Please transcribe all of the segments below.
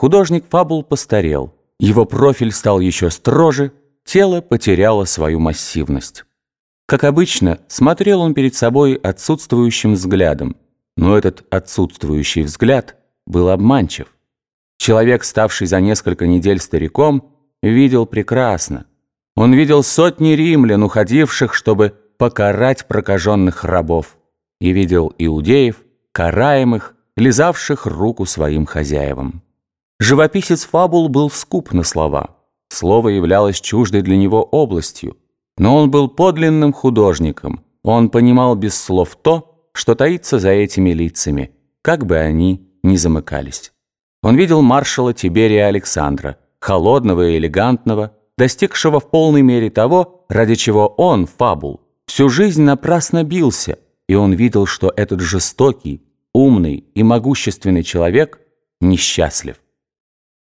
Художник Фабул постарел, его профиль стал еще строже, тело потеряло свою массивность. Как обычно, смотрел он перед собой отсутствующим взглядом, но этот отсутствующий взгляд был обманчив. Человек, ставший за несколько недель стариком, видел прекрасно. Он видел сотни римлян, уходивших, чтобы покарать прокаженных рабов, и видел иудеев, караемых, лизавших руку своим хозяевам. Живописец фабул был скуп на слова. Слово являлось чуждой для него областью. Но он был подлинным художником. Он понимал без слов то, что таится за этими лицами, как бы они ни замыкались. Он видел маршала Тиберия Александра, холодного и элегантного, достигшего в полной мере того, ради чего он, фабул, всю жизнь напрасно бился, и он видел, что этот жестокий, умный и могущественный человек несчастлив.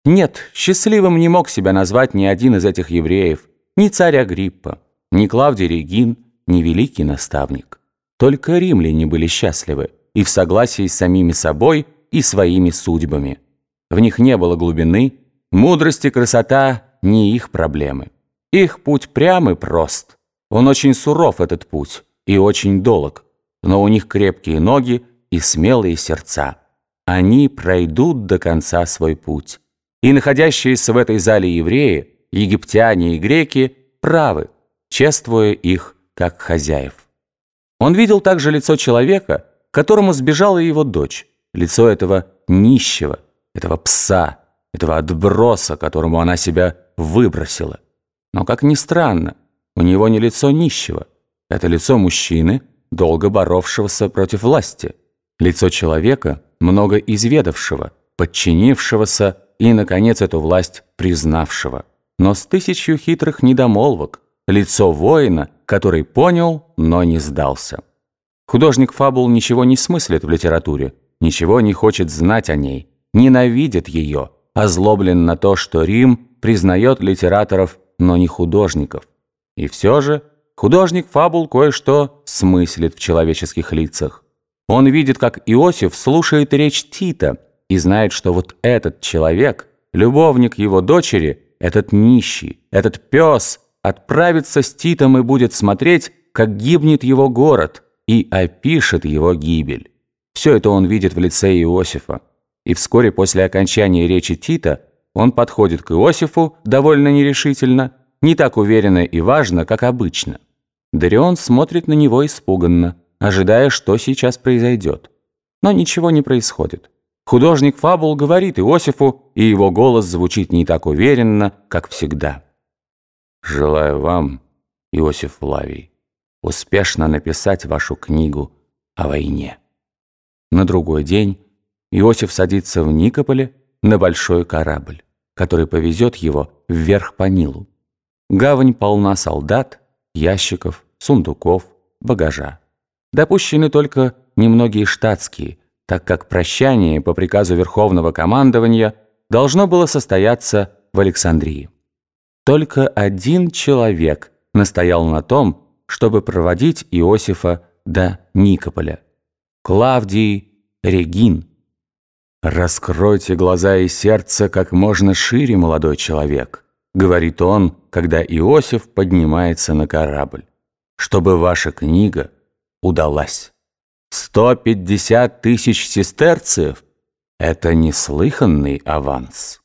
Нет, счастливым не мог себя назвать ни один из этих евреев, ни царь Агриппа, ни Клавдий Регин, ни великий наставник. Только римляне были счастливы и в согласии с самими собой и своими судьбами. В них не было глубины, мудрость и красота не их проблемы. Их путь прям и прост. Он очень суров, этот путь, и очень долг, но у них крепкие ноги и смелые сердца. Они пройдут до конца свой путь. И находящиеся в этой зале евреи, египтяне и греки правы, чествуя их как хозяев. Он видел также лицо человека, которому сбежала его дочь, лицо этого нищего, этого пса, этого отброса, которому она себя выбросила. Но, как ни странно, у него не лицо нищего, это лицо мужчины, долго боровшегося против власти, лицо человека, много изведавшего, подчинившегося и, наконец, эту власть признавшего. Но с тысячью хитрых недомолвок, лицо воина, который понял, но не сдался. Художник фабул ничего не смыслит в литературе, ничего не хочет знать о ней, ненавидит ее, озлоблен на то, что Рим признает литераторов, но не художников. И все же художник фабул кое-что смыслит в человеческих лицах. Он видит, как Иосиф слушает речь Тита – и знает, что вот этот человек, любовник его дочери, этот нищий, этот пес, отправится с Титом и будет смотреть, как гибнет его город, и опишет его гибель. Все это он видит в лице Иосифа. И вскоре после окончания речи Тита он подходит к Иосифу довольно нерешительно, не так уверенно и важно, как обычно. Дарион смотрит на него испуганно, ожидая, что сейчас произойдет. Но ничего не происходит. Художник Фабул говорит Иосифу, и его голос звучит не так уверенно, как всегда. «Желаю вам, Иосиф Флавий, успешно написать вашу книгу о войне». На другой день Иосиф садится в Никополе на большой корабль, который повезет его вверх по Нилу. Гавань полна солдат, ящиков, сундуков, багажа. Допущены только немногие штатские – так как прощание по приказу Верховного командования должно было состояться в Александрии. Только один человек настоял на том, чтобы проводить Иосифа до Никополя. Клавдий Регин. «Раскройте глаза и сердце как можно шире, молодой человек», говорит он, когда Иосиф поднимается на корабль, чтобы ваша книга удалась. 150 тысяч сестерцев – это неслыханный аванс.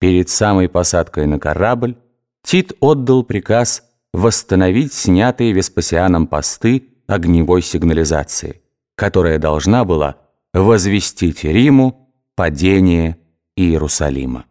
Перед самой посадкой на корабль Тит отдал приказ восстановить снятые Веспасианом посты огневой сигнализации, которая должна была возвестить Риму падение Иерусалима.